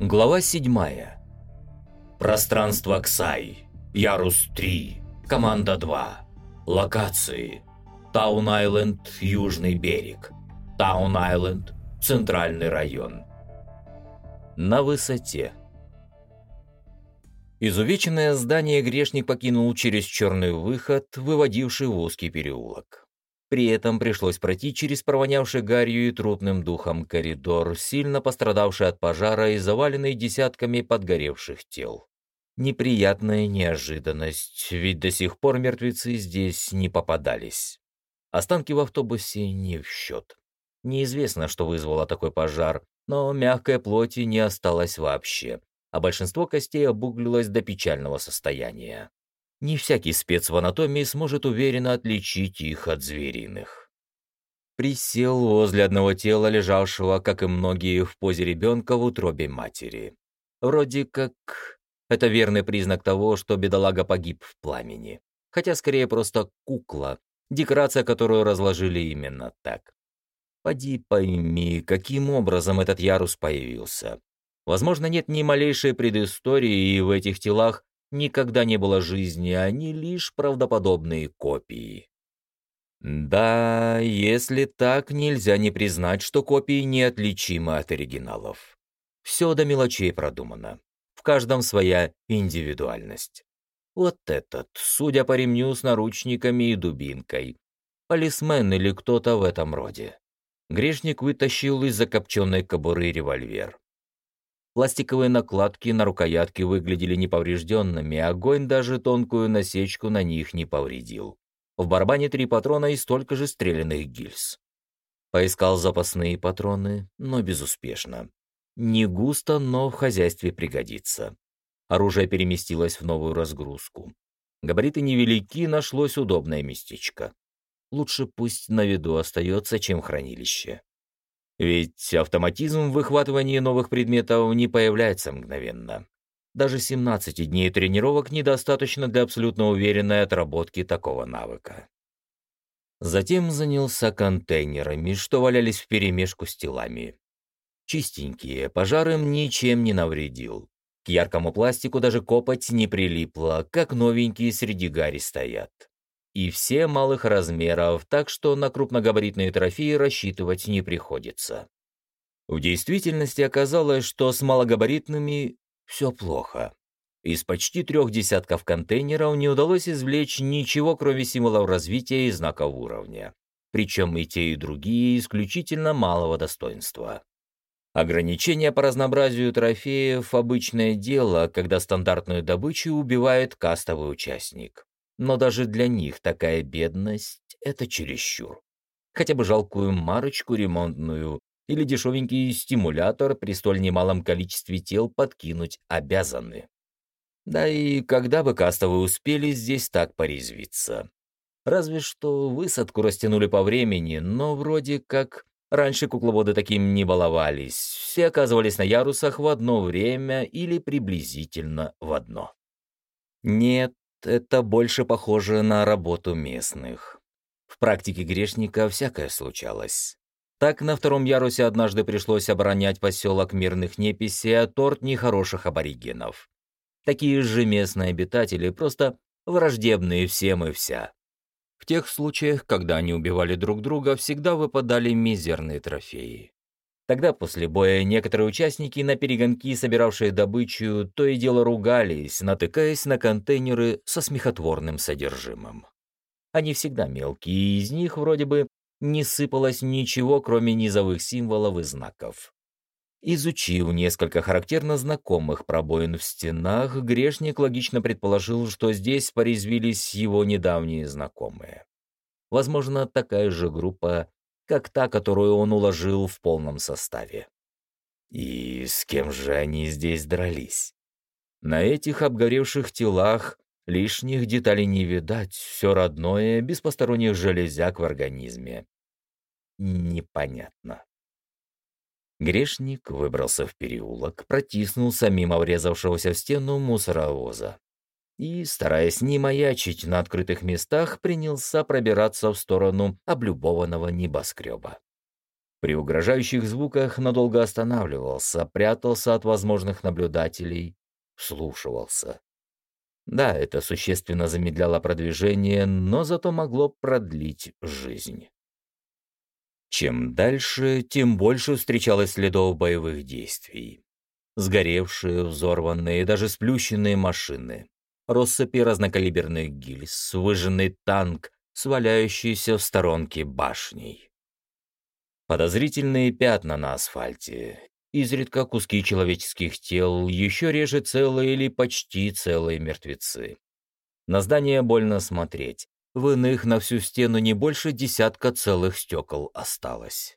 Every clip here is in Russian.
Глава 7. Пространство Ксай. Ярус 3. Команда 2. Локации. Таун-Айленд, Южный берег. Таун-Айленд, Центральный район. На высоте. Изувеченное здание грешник покинул через черный выход, выводивший в узкий переулок. При этом пришлось пройти через провонявший гарью и трупным духом коридор, сильно пострадавший от пожара и заваленный десятками подгоревших тел. Неприятная неожиданность, ведь до сих пор мертвецы здесь не попадались. Останки в автобусе не в счет. Неизвестно, что вызвало такой пожар, но мягкой плоти не осталось вообще, а большинство костей обуглилось до печального состояния. Не всякий спец в анатомии сможет уверенно отличить их от звериных. Присел возле одного тела, лежавшего, как и многие, в позе ребенка в утробе матери. Вроде как это верный признак того, что бедолага погиб в пламени. Хотя скорее просто кукла, декорация, которую разложили именно так. Поди пойми, каким образом этот ярус появился. Возможно, нет ни малейшей предыстории, и в этих телах никогда не было жизни, они лишь правдоподобные копии. Да, если так, нельзя не признать, что копии неотличимы от оригиналов. Все до мелочей продумано. В каждом своя индивидуальность. Вот этот, судя по ремню с наручниками и дубинкой. Полисмен или кто-то в этом роде. Грешник вытащил из закопченной кобуры револьвер. Пластиковые накладки на рукоятке выглядели неповрежденными, огонь даже тонкую насечку на них не повредил. В барабане три патрона и столько же стрелянных гильз. Поискал запасные патроны, но безуспешно. Не густо, но в хозяйстве пригодится. Оружие переместилось в новую разгрузку. Габариты невелики, нашлось удобное местечко. Лучше пусть на виду остается, чем хранилище. Ведь автоматизм в выхватывании новых предметов не появляется мгновенно. Даже 17 дней тренировок недостаточно для абсолютно уверенной отработки такого навыка. Затем занялся контейнерами, что валялись вперемешку с телами. Чистенькие, пожар им ничем не навредил. К яркому пластику даже копоть не прилипла, как новенькие среди гари стоят и все малых размеров, так что на крупногабаритные трофеи рассчитывать не приходится. В действительности оказалось, что с малогабаритными все плохо. Из почти трех десятков контейнеров не удалось извлечь ничего, кроме символов развития и знаков уровня. Причем и те, и другие исключительно малого достоинства. Ограничение по разнообразию трофеев – обычное дело, когда стандартную добычу убивает кастовый участник. Но даже для них такая бедность — это чересчур. Хотя бы жалкую марочку ремонтную или дешевенький стимулятор при столь немалом количестве тел подкинуть обязаны. Да и когда бы кастовые успели здесь так порезвиться? Разве что высадку растянули по времени, но вроде как раньше кукловоды таким не баловались. Все оказывались на ярусах в одно время или приблизительно в одно. Нет, это больше похоже на работу местных. В практике грешника всякое случалось. Так на втором ярусе однажды пришлось оборонять поселок мирных неписей от торт нехороших аборигенов. Такие же местные обитатели, просто враждебные всем и вся. В тех случаях, когда они убивали друг друга, всегда выпадали мизерные трофеи. Тогда после боя некоторые участники на перегонки, собиравшие добычу, то и дело ругались, натыкаясь на контейнеры со смехотворным содержимым. Они всегда мелкие, и из них вроде бы не сыпалось ничего, кроме низовых символов и знаков. Изучив несколько характерно знакомых пробоин в стенах, грешник логично предположил, что здесь порезвились его недавние знакомые. Возможно, такая же группа как та, которую он уложил в полном составе. И с кем же они здесь дрались? На этих обгоревших телах лишних деталей не видать, все родное, без посторонних железяк в организме. Непонятно. Грешник выбрался в переулок, протиснулся мимо врезавшегося в стену мусоровоза и, стараясь не маячить на открытых местах, принялся пробираться в сторону облюбованного небоскреба. При угрожающих звуках надолго останавливался, прятался от возможных наблюдателей, вслушивался. Да, это существенно замедляло продвижение, но зато могло продлить жизнь. Чем дальше, тем больше встречалось следов боевых действий. Сгоревшие, взорванные, даже сплющенные машины. Россыпи разнокалиберных гильз, выжженный танк, сваляющийся в сторонке башней. Подозрительные пятна на асфальте, изредка куски человеческих тел, еще реже целые или почти целые мертвецы. На здание больно смотреть. В иных на всю стену не больше десятка целых стекол осталось.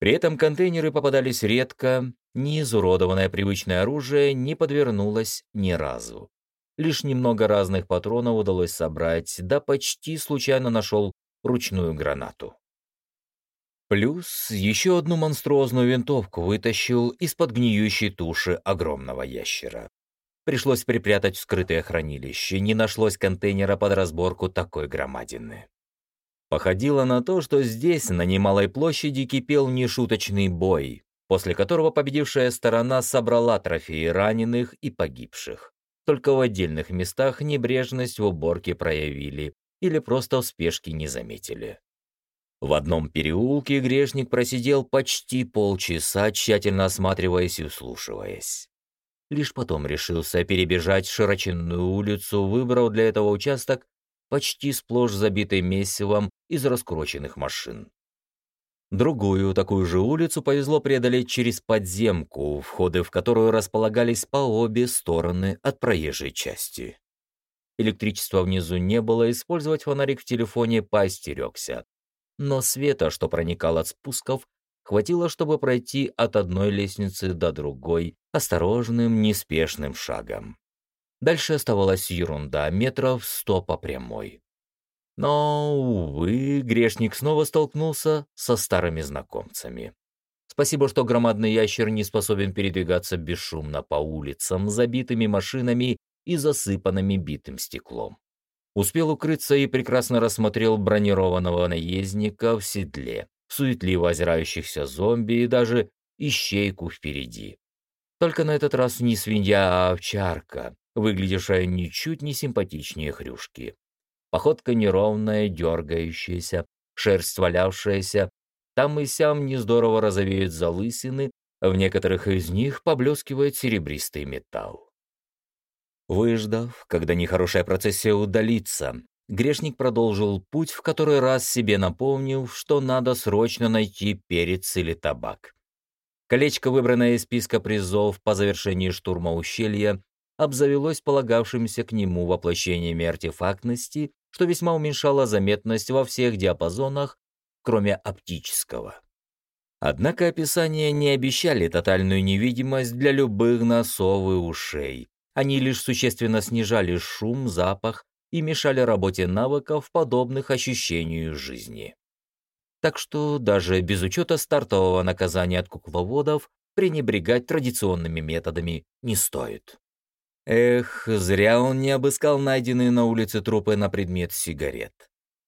При этом контейнеры попадались редко, ни изуродованное привычное оружие не подвернулось ни разу. Лишь немного разных патронов удалось собрать, да почти случайно нашел ручную гранату. Плюс еще одну монструозную винтовку вытащил из-под гниющей туши огромного ящера. Пришлось припрятать в скрытое хранилище, не нашлось контейнера под разборку такой громадины. Походило на то, что здесь, на немалой площади, кипел нешуточный бой, после которого победившая сторона собрала трофеи раненых и погибших. Только в отдельных местах небрежность в уборке проявили или просто в спешке не заметили. В одном переулке грешник просидел почти полчаса, тщательно осматриваясь и услушиваясь. Лишь потом решился перебежать широченную улицу, выбрал для этого участок, почти сплошь забитый месивом из раскрученных машин. Другую, такую же улицу повезло преодолеть через подземку, входы в которую располагались по обе стороны от проезжей части. Электричества внизу не было, использовать фонарик в телефоне поостерегся но света, что проникал от спусков, хватило, чтобы пройти от одной лестницы до другой осторожным, неспешным шагом. Дальше оставалась ерунда, метров сто по прямой. Но, увы, грешник снова столкнулся со старыми знакомцами. Спасибо, что громадный ящер не способен передвигаться бесшумно по улицам, забитыми машинами и засыпанными битым стеклом. Успел укрыться и прекрасно рассмотрел бронированного наездника в седле, суетливо озирающихся зомби и даже ищейку впереди. Только на этот раз не свинья, а овчарка, выглядевшая ничуть не симпатичнее хрюшки. Походка неровная, дергающаяся, шерсть валявшаяся, там и сям нездорово розовеют залысины, в некоторых из них поблескивает серебристый металл. Выждав, когда нехорошая процессия удалится, грешник продолжил путь, в который раз себе напомнив, что надо срочно найти перец или табак. Колечко, выбранное из списка призов по завершении штурма ущелья, обзавелось полагавшимся к нему воплощениями артефактности, что весьма уменьшало заметность во всех диапазонах, кроме оптического. Однако описания не обещали тотальную невидимость для любых носов и ушей, они лишь существенно снижали шум, запах и мешали работе навыков, подобных ощущению жизни. Так что даже без учета стартового наказания от кукловодов пренебрегать традиционными методами не стоит. Эх, зря он не обыскал найденные на улице трупы на предмет сигарет.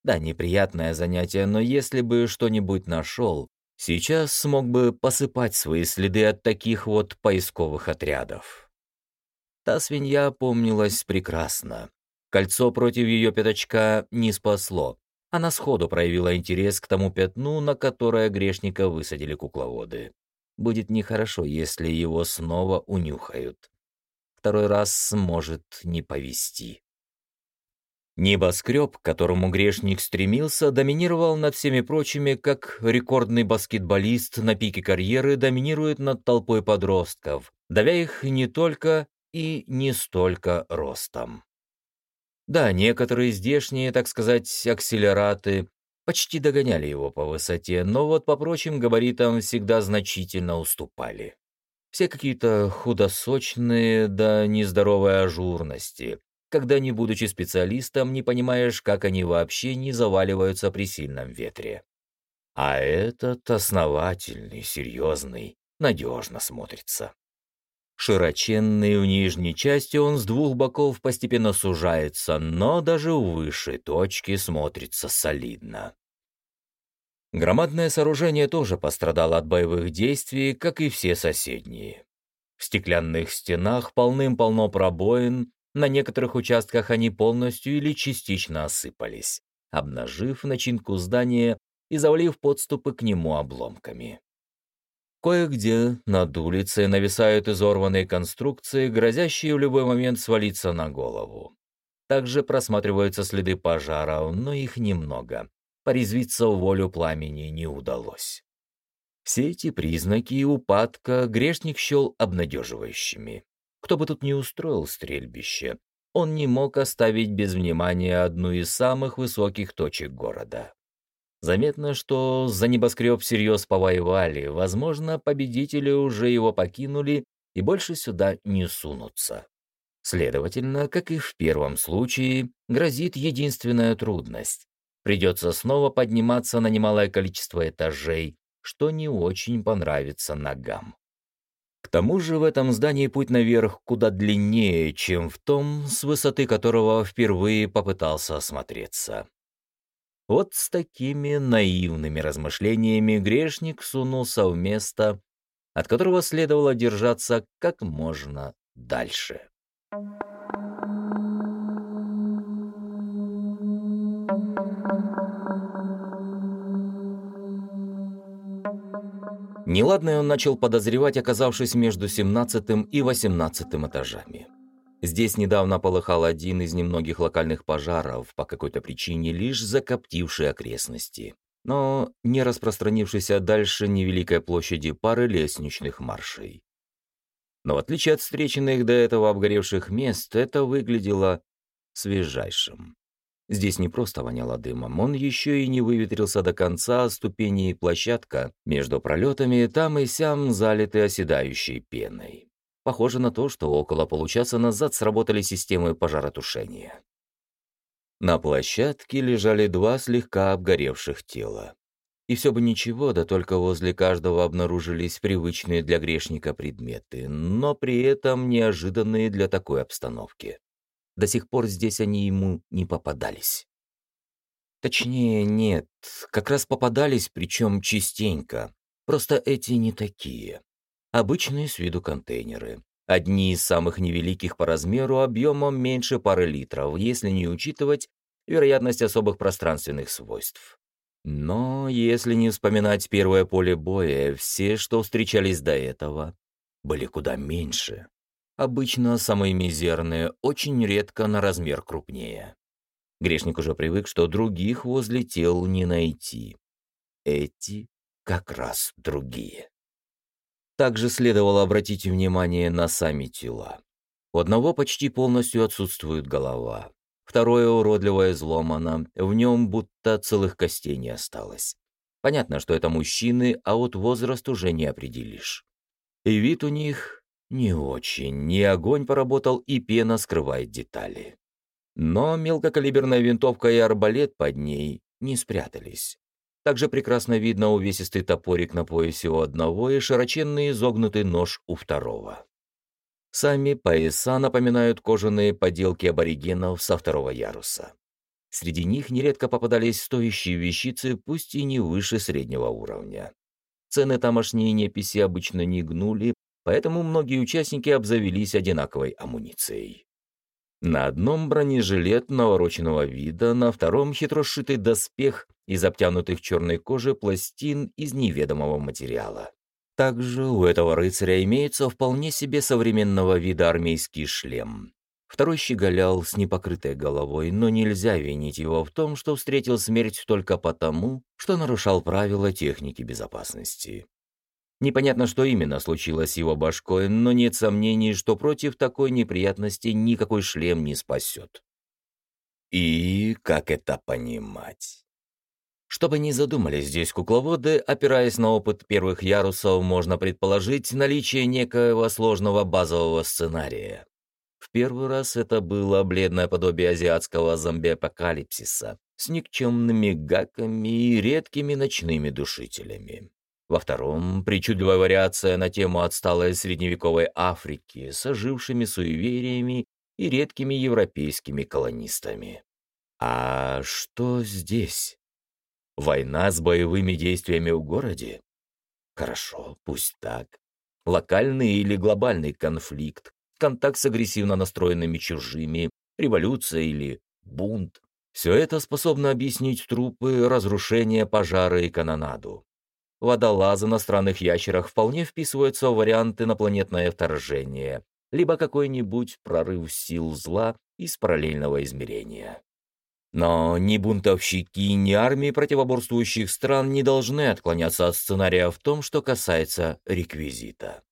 Да, неприятное занятие, но если бы что-нибудь нашел, сейчас смог бы посыпать свои следы от таких вот поисковых отрядов. Та свинья помнилась прекрасно. Кольцо против ее пятачка не спасло. Она сходу проявила интерес к тому пятну, на которое грешника высадили кукловоды. Будет нехорошо, если его снова унюхают. Второй раз может не повести. Небоскреб, к которому грешник стремился, доминировал над всеми прочими, как рекордный баскетболист на пике карьеры доминирует над толпой подростков, давя их не только и не столько ростом. Да, некоторые здешние, так сказать, акселераты почти догоняли его по высоте, но вот по прочим габаритам всегда значительно уступали. Все какие-то худосочные да нездоровой ажурности, когда, не будучи специалистом, не понимаешь, как они вообще не заваливаются при сильном ветре. А этот основательный, серьезный, надежно смотрится. Широченный в нижней части он с двух боков постепенно сужается, но даже у высшей точки смотрится солидно. Громадное сооружение тоже пострадало от боевых действий, как и все соседние. В стеклянных стенах полным-полно пробоин, на некоторых участках они полностью или частично осыпались, обнажив начинку здания и завалив подступы к нему обломками. Кое-где над улицей нависают изорванные конструкции, грозящие в любой момент свалиться на голову. Также просматриваются следы пожаров, но их немного порезвиться в волю пламени не удалось. Все эти признаки упадка грешник счел обнадеживающими. Кто бы тут ни устроил стрельбище, он не мог оставить без внимания одну из самых высоких точек города. Заметно, что за небоскреб всерьез повоевали, возможно, победители уже его покинули и больше сюда не сунутся. Следовательно, как и в первом случае, грозит единственная трудность Придется снова подниматься на немалое количество этажей, что не очень понравится ногам. К тому же в этом здании путь наверх куда длиннее, чем в том, с высоты которого впервые попытался осмотреться. Вот с такими наивными размышлениями грешник сунулся в место, от которого следовало держаться как можно дальше. Неладное он начал подозревать, оказавшись между 17 и 18 этажами. Здесь недавно полыхал один из немногих локальных пожаров, по какой-то причине лишь закоптивший окрестности, но не распространившийся дальше невеликой площади пары лестничных маршей. Но в отличие от встреченных до этого обгоревших мест, это выглядело свежайшим. Здесь не просто воняло дымом, он еще и не выветрился до конца, ступени и площадка между пролетами там и сям залиты оседающей пеной. Похоже на то, что около получаса назад сработали системы пожаротушения. На площадке лежали два слегка обгоревших тела. И все бы ничего, да только возле каждого обнаружились привычные для грешника предметы, но при этом неожиданные для такой обстановки. До сих пор здесь они ему не попадались. Точнее, нет, как раз попадались, причем частенько. Просто эти не такие. Обычные с виду контейнеры. Одни из самых невеликих по размеру, объемом меньше пары литров, если не учитывать вероятность особых пространственных свойств. Но если не вспоминать первое поле боя, все, что встречались до этого, были куда меньше. Обычно самые мизерные, очень редко на размер крупнее. Грешник уже привык, что других возле тел не найти. Эти как раз другие. Также следовало обратить внимание на сами тела. У одного почти полностью отсутствует голова. Второе уродливое изломано, в нем будто целых костей не осталось. Понятно, что это мужчины, а вот возраст уже не определишь. И вид у них не очень. Ни огонь поработал, и пена скрывает детали. Но мелкокалиберная винтовка и арбалет под ней не спрятались. Также прекрасно видно увесистый топорик на поясе у одного и широченный изогнутый нож у второго. Сами пояса напоминают кожаные поделки аборигенов со второго яруса. Среди них нередко попадались стоящие вещицы, пусть и не выше среднего уровня. Цены тамошние неписи обычно не гнули, поэтому многие участники обзавелись одинаковой амуницией. На одном бронежилет навороченного вида, на втором хитро сшитый доспех из обтянутых черной кожи пластин из неведомого материала. Также у этого рыцаря имеется вполне себе современного вида армейский шлем. Второй щеголял с непокрытой головой, но нельзя винить его в том, что встретил смерть только потому, что нарушал правила техники безопасности. Непонятно, что именно случилось с его башкой, но нет сомнений, что против такой неприятности никакой шлем не спасет. И как это понимать? Чтобы не задумались здесь кукловоды, опираясь на опыт первых ярусов, можно предположить наличие некоего сложного базового сценария. В первый раз это было бледное подобие азиатского зомби-апокалипсиса с никчемными гаками и редкими ночными душителями. Во втором — причудливая вариация на тему отсталой средневековой Африки с ожившими суевериями и редкими европейскими колонистами. А что здесь? Война с боевыми действиями в городе? Хорошо, пусть так. Локальный или глобальный конфликт, контакт с агрессивно настроенными чужими, революция или бунт. Все это способно объяснить трупы, разрушения, пожары и канонаду. Водолазы на странных ящерах вполне вписываются в варианты инопланетное вторжение, либо какой-нибудь прорыв сил зла из параллельного измерения. Но ни бунтовщики, ни армии противоборствующих стран не должны отклоняться от сценария в том, что касается реквизита.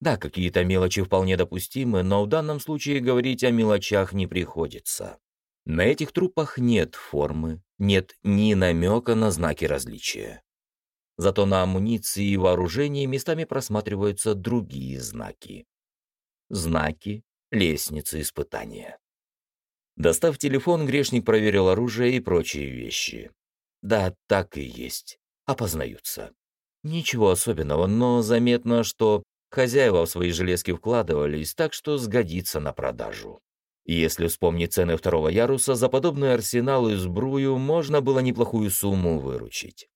Да, какие-то мелочи вполне допустимы, но в данном случае говорить о мелочах не приходится. На этих трупах нет формы, нет ни намека на знаки различия. Зато на амуниции и вооружении местами просматриваются другие знаки. Знаки лестницы испытания. Достав телефон, грешник проверил оружие и прочие вещи. Да, так и есть. Опознаются. Ничего особенного, но заметно, что хозяева в свои железки вкладывались, так что сгодится на продажу. Если вспомнить цены второго яруса, за подобный арсенал и сбрую можно было неплохую сумму выручить.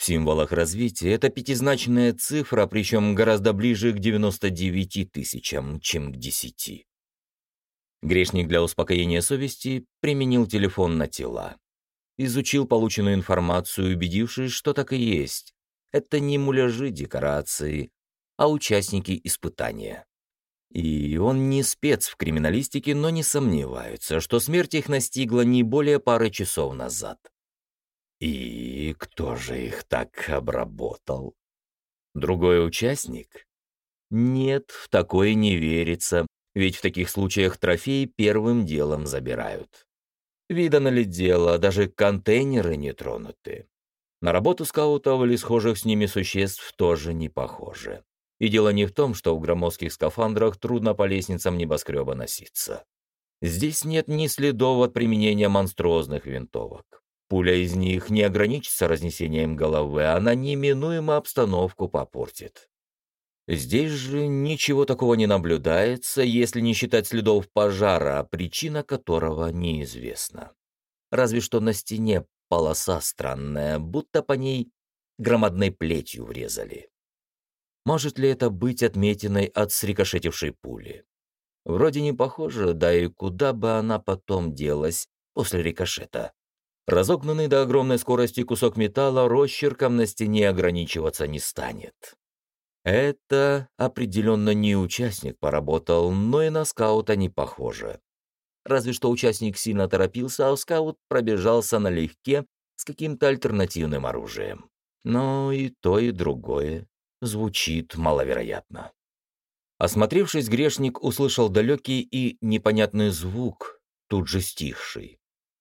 В символах развития это пятизначная цифра, причем гораздо ближе к 99 тысячам, чем к 10. Грешник для успокоения совести применил телефон на тела. Изучил полученную информацию, убедившись, что так и есть. Это не муляжи декорации, а участники испытания. И он не спец в криминалистике, но не сомневается, что смерть их настигла не более пары часов назад. И кто же их так обработал? Другой участник? Нет, в такое не верится ведь в таких случаях трофеи первым делом забирают. Видано ли дело, даже контейнеры не тронуты. На работу скаутов или схожих с ними существ тоже не похоже. И дело не в том, что в громоздких скафандрах трудно по лестницам небоскреба носиться. Здесь нет ни следов от применения монструозных винтовок. Пуля из них не ограничится разнесением головы, она неминуемо обстановку попортит. Здесь же ничего такого не наблюдается, если не считать следов пожара, причина которого неизвестна. Разве что на стене полоса странная, будто по ней громадной плетью врезали. Может ли это быть отметиной от срикошетившей пули? Вроде не похоже, да и куда бы она потом делась после рикошета. Разогнанный до огромной скорости кусок металла росчерком на стене ограничиваться не станет. Это определенно не участник поработал, но и на скаута не похоже. Разве что участник сильно торопился, а скаут пробежался налегке с каким-то альтернативным оружием. Но и то, и другое звучит маловероятно. Осмотревшись, грешник услышал далекий и непонятный звук, тут же стихший.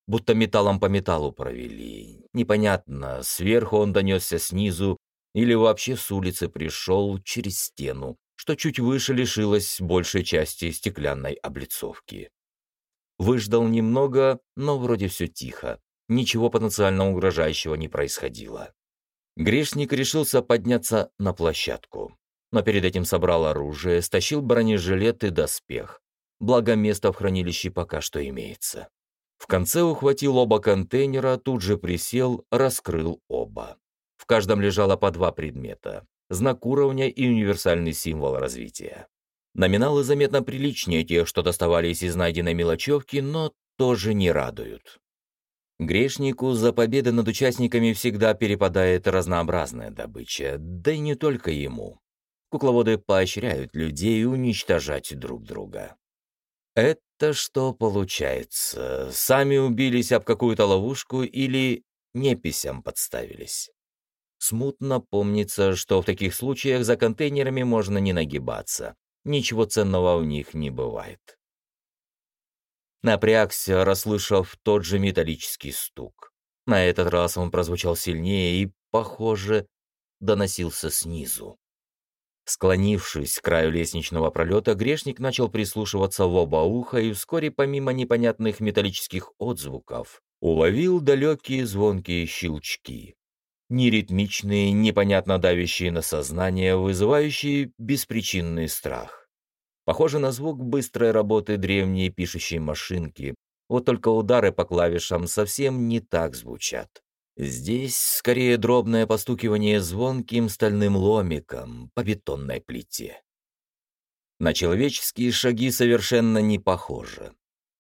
Будто металлом по металлу провели. Непонятно, сверху он донесся снизу, или вообще с улицы пришел через стену, что чуть выше лишилась большей части стеклянной облицовки. Выждал немного, но вроде все тихо. Ничего потенциально угрожающего не происходило. Грешник решился подняться на площадку. Но перед этим собрал оружие, стащил бронежилет и доспех. Благо, место в хранилище пока что имеется. В конце ухватил оба контейнера, тут же присел, раскрыл оба. В каждом лежало по два предмета – знак уровня и универсальный символ развития. Номиналы заметно приличнее тех, что доставались из найденной мелочевки, но тоже не радуют. Грешнику за победы над участниками всегда перепадает разнообразная добыча, да и не только ему. Кукловоды поощряют людей уничтожать друг друга. Это что получается? Сами убились об какую-то ловушку или неписям подставились? Смутно помнится, что в таких случаях за контейнерами можно не нагибаться. Ничего ценного в них не бывает. Напрягся, расслышав тот же металлический стук. На этот раз он прозвучал сильнее и, похоже, доносился снизу. Склонившись к краю лестничного пролета, грешник начал прислушиваться в оба уха и вскоре, помимо непонятных металлических отзвуков, уловил далекие звонкие щелчки неритмичные, непонятно давящие на сознание, вызывающие беспричинный страх. Похоже на звук быстрой работы древней пишущей машинки, вот только удары по клавишам совсем не так звучат. Здесь скорее дробное постукивание звонким стальным ломиком по бетонной плите. На человеческие шаги совершенно не похоже.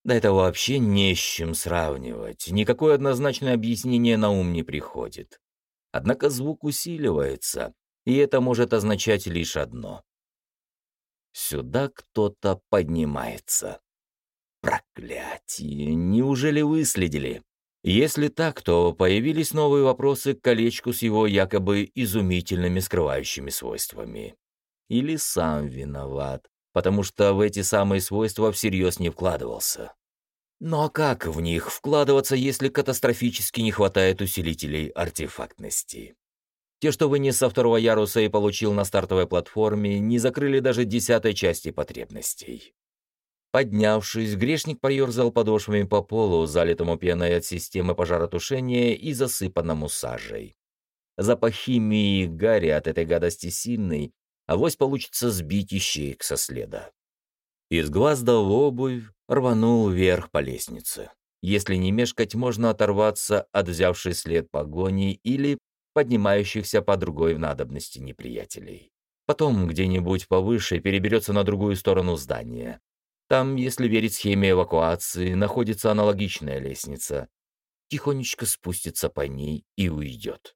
Да это вообще не с чем сравнивать, никакое однозначное объяснение на ум не приходит. Однако звук усиливается, и это может означать лишь одно. Сюда кто-то поднимается. Проклятие! Неужели выследили? Если так, то появились новые вопросы к колечку с его якобы изумительными скрывающими свойствами. Или сам виноват, потому что в эти самые свойства всерьез не вкладывался. Но как в них вкладываться, если катастрофически не хватает усилителей артефактности? Те, что вынес со второго яруса и получил на стартовой платформе, не закрыли даже десятой части потребностей. Поднявшись, грешник поерзал подошвами по полу, залитому пеной от системы пожаротушения и засыпанному сажей. Запах химии и гари от этой гадости сильный, а вось получится сбить ищеек со следа. Из глаз до обувь рванул вверх по лестнице. Если не мешкать, можно оторваться от взявшей след погони или поднимающихся по другой в надобности неприятелей. Потом где-нибудь повыше переберется на другую сторону здания. Там, если верить схеме эвакуации, находится аналогичная лестница. Тихонечко спустится по ней и уйдет.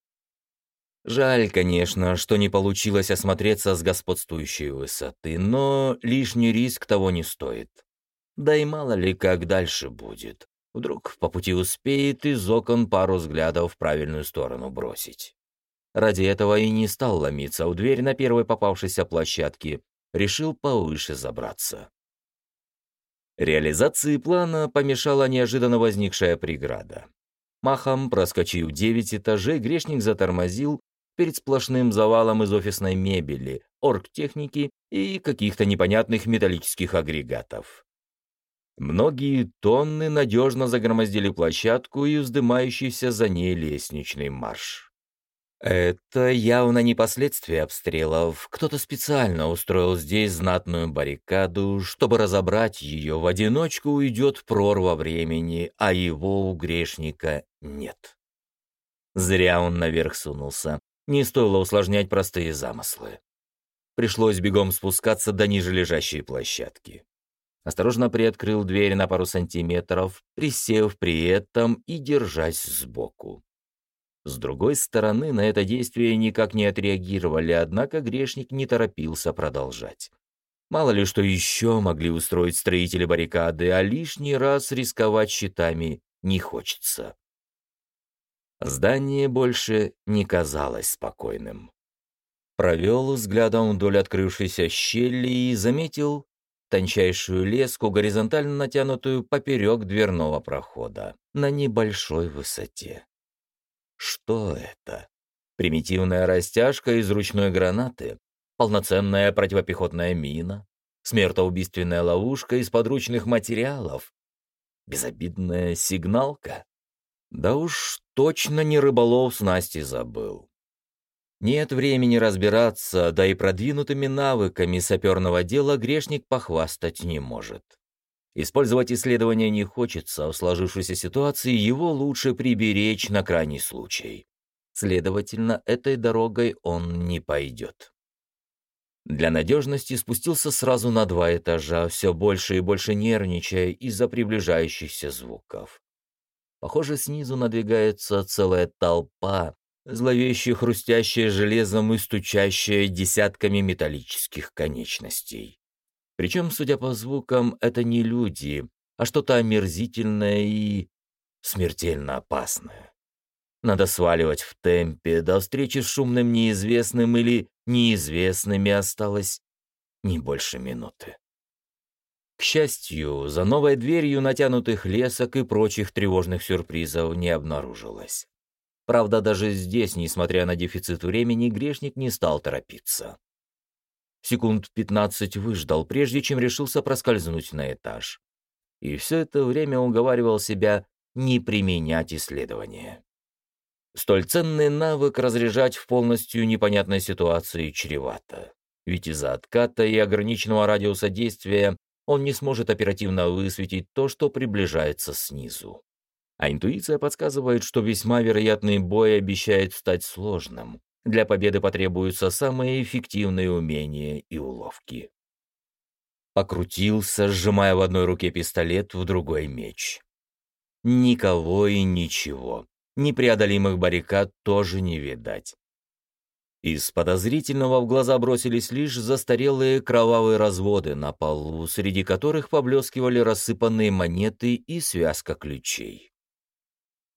Жаль, конечно, что не получилось осмотреться с господствующей высоты, но лишний риск того не стоит. Да и мало ли как дальше будет. Вдруг по пути успеет из окон пару взглядов в правильную сторону бросить. Ради этого и не стал ломиться у дверь на первой попавшейся площадке, решил повыше забраться. Реализации плана помешала неожиданно возникшая преграда. Махом, проскочив девять этажей, грешник затормозил перед сплошным завалом из офисной мебели, оргтехники и каких-то непонятных металлических агрегатов. Многие тонны надежно загромоздили площадку и вздымающийся за ней лестничный марш. Это явно не последствия обстрелов. Кто-то специально устроил здесь знатную баррикаду, чтобы разобрать ее в одиночку уйдет прорва времени, а его у грешника нет. Зря он наверх сунулся. Не стоило усложнять простые замыслы. Пришлось бегом спускаться до ниже лежащей площадки. Осторожно приоткрыл дверь на пару сантиметров, присев при этом и держась сбоку. С другой стороны, на это действие никак не отреагировали, однако грешник не торопился продолжать. Мало ли что еще могли устроить строители баррикады, а лишний раз рисковать щитами не хочется. Здание больше не казалось спокойным. Провел взглядом вдоль открывшейся щели и заметил тончайшую леску, горизонтально натянутую поперек дверного прохода, на небольшой высоте. Что это? Примитивная растяжка из ручной гранаты? Полноценная противопехотная мина? Смертоубийственная ловушка из подручных материалов? Безобидная сигналка? Да уж точно не рыболов снасти забыл. Нет времени разбираться, да и продвинутыми навыками саперного дела грешник похвастать не может. Использовать исследования не хочется, а в сложившейся ситуации его лучше приберечь на крайний случай. Следовательно, этой дорогой он не пойдет. Для надежности спустился сразу на два этажа, все больше и больше нервничая из-за приближающихся звуков. Похоже, снизу надвигается целая толпа, зловеще хрустящая железом и стучащая десятками металлических конечностей. Причем, судя по звукам, это не люди, а что-то омерзительное и смертельно опасное. Надо сваливать в темпе, до встречи с шумным неизвестным или неизвестными осталось не больше минуты. К счастью, за новой дверью натянутых лесок и прочих тревожных сюрпризов не обнаружилось. Правда, даже здесь, несмотря на дефицит времени, грешник не стал торопиться. Секунд пятнадцать выждал, прежде чем решился проскользнуть на этаж. И все это время уговаривал себя не применять исследования. Столь ценный навык разряжать в полностью непонятной ситуации чревато. Ведь из-за отката и ограниченного радиуса действия он не сможет оперативно высветить то, что приближается снизу. А интуиция подсказывает, что весьма вероятный бой обещает стать сложным. Для победы потребуются самые эффективные умения и уловки. Покрутился, сжимая в одной руке пистолет, в другой меч. Никого и ничего. Непреодолимых баррикад тоже не видать. Из подозрительного в глаза бросились лишь застарелые кровавые разводы на полу, среди которых поблескивали рассыпанные монеты и связка ключей.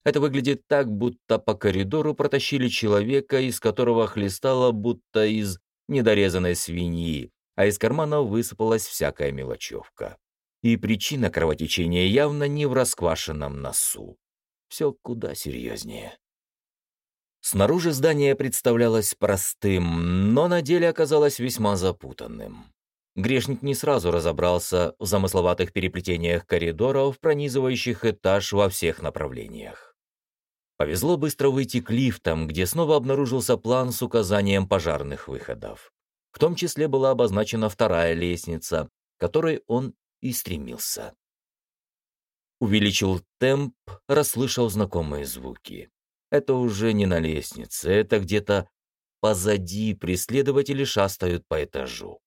Это выглядит так, будто по коридору протащили человека, из которого хлестало будто из недорезанной свиньи, а из кармана высыпалась всякая мелочевка. И причина кровотечения явно не в расквашенном носу. Все куда серьезнее. Снаружи здание представлялось простым, но на деле оказалось весьма запутанным. Грешник не сразу разобрался в замысловатых переплетениях коридоров, пронизывающих этаж во всех направлениях. Повезло быстро выйти к лифтам, где снова обнаружился план с указанием пожарных выходов. В том числе была обозначена вторая лестница, к которой он и стремился. Увеличил темп, расслышал знакомые звуки. Это уже не на лестнице, это где-то позади преследователи шастают по этажу.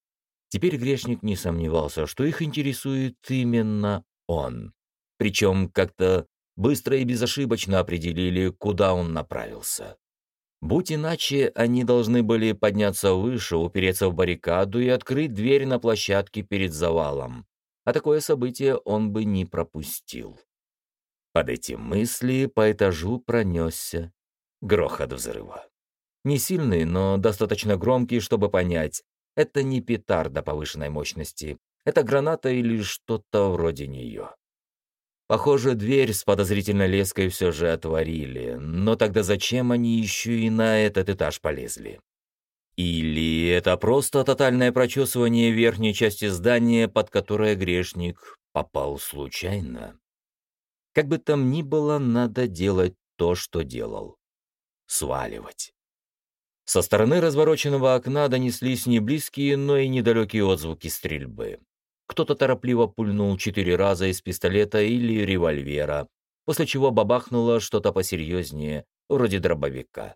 Теперь грешник не сомневался, что их интересует именно он. Причем как-то быстро и безошибочно определили, куда он направился. Будь иначе, они должны были подняться выше, упереться в баррикаду и открыть дверь на площадке перед завалом. А такое событие он бы не пропустил. Под эти мысли по этажу пронесся грохот взрыва. Не сильный, но достаточно громкий, чтобы понять, это не петарда повышенной мощности, это граната или что-то вроде нее. Похоже, дверь с подозрительной леской все же отворили, но тогда зачем они еще и на этот этаж полезли? Или это просто тотальное прочесывание верхней части здания, под которое грешник попал случайно? Как бы там ни было, надо делать то, что делал. Сваливать. Со стороны развороченного окна донеслись не близкие, но и недалекие отзвуки стрельбы. Кто-то торопливо пульнул четыре раза из пистолета или револьвера, после чего бабахнуло что-то посерьезнее, вроде дробовика.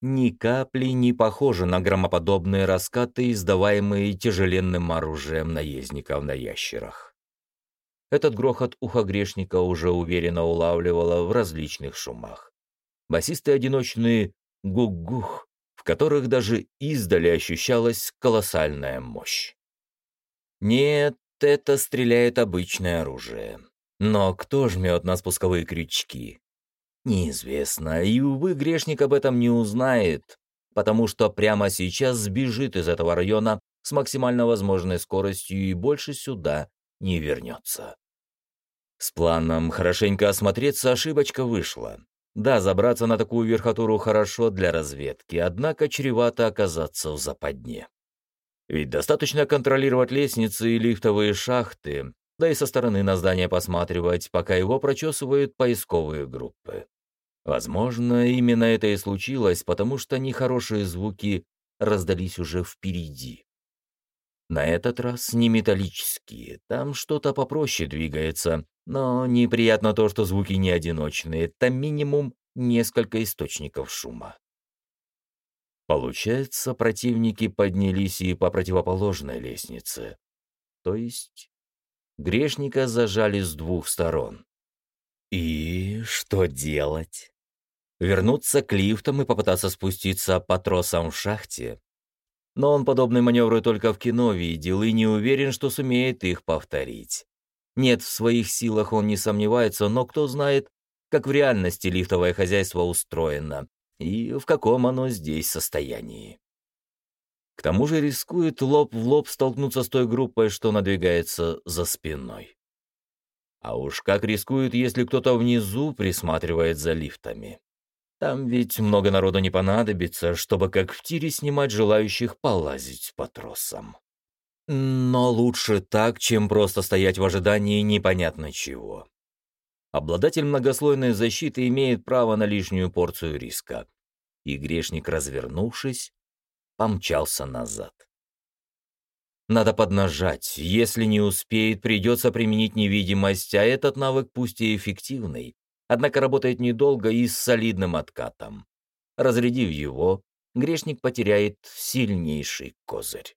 Ни капли не похоже на громоподобные раскаты, издаваемые тяжеленным оружием наездников на ящерах. Этот грохот ухо грешника уже уверенно улавливало в различных шумах. Басистые одиночные гуг-гух, в которых даже издали ощущалась колоссальная мощь. Это стреляет обычное оружие. Но кто жмет на спусковые крючки? Неизвестно, и, увы, грешник об этом не узнает, потому что прямо сейчас сбежит из этого района с максимально возможной скоростью и больше сюда не вернется. С планом хорошенько осмотреться ошибочка вышла. Да, забраться на такую верхотуру хорошо для разведки, однако чревато оказаться в западне. Ведь достаточно контролировать лестницы и лифтовые шахты, да и со стороны на здание посматривать, пока его прочесывают поисковые группы. Возможно, именно это и случилось, потому что нехорошие звуки раздались уже впереди. На этот раз не металлические, там что-то попроще двигается, но неприятно то, что звуки не одиночные, там минимум несколько источников шума. Получается, противники поднялись и по противоположной лестнице. То есть грешника зажали с двух сторон. И что делать? Вернуться к лифтам и попытаться спуститься по тросам в шахте? Но он подобные маневры только в кино видел и не уверен, что сумеет их повторить. Нет, в своих силах он не сомневается, но кто знает, как в реальности лифтовое хозяйство устроено, и в каком оно здесь состоянии. К тому же рискует лоб в лоб столкнуться с той группой, что надвигается за спиной. А уж как рискует, если кто-то внизу присматривает за лифтами. Там ведь много народу не понадобится, чтобы как в тире снимать желающих полазить по тросам. Но лучше так, чем просто стоять в ожидании непонятно чего. Обладатель многослойной защиты имеет право на лишнюю порцию риска. И грешник, развернувшись, помчался назад. Надо поднажать. Если не успеет, придется применить невидимость, а этот навык пусть и эффективный, однако работает недолго и с солидным откатом. Разрядив его, грешник потеряет сильнейший козырь.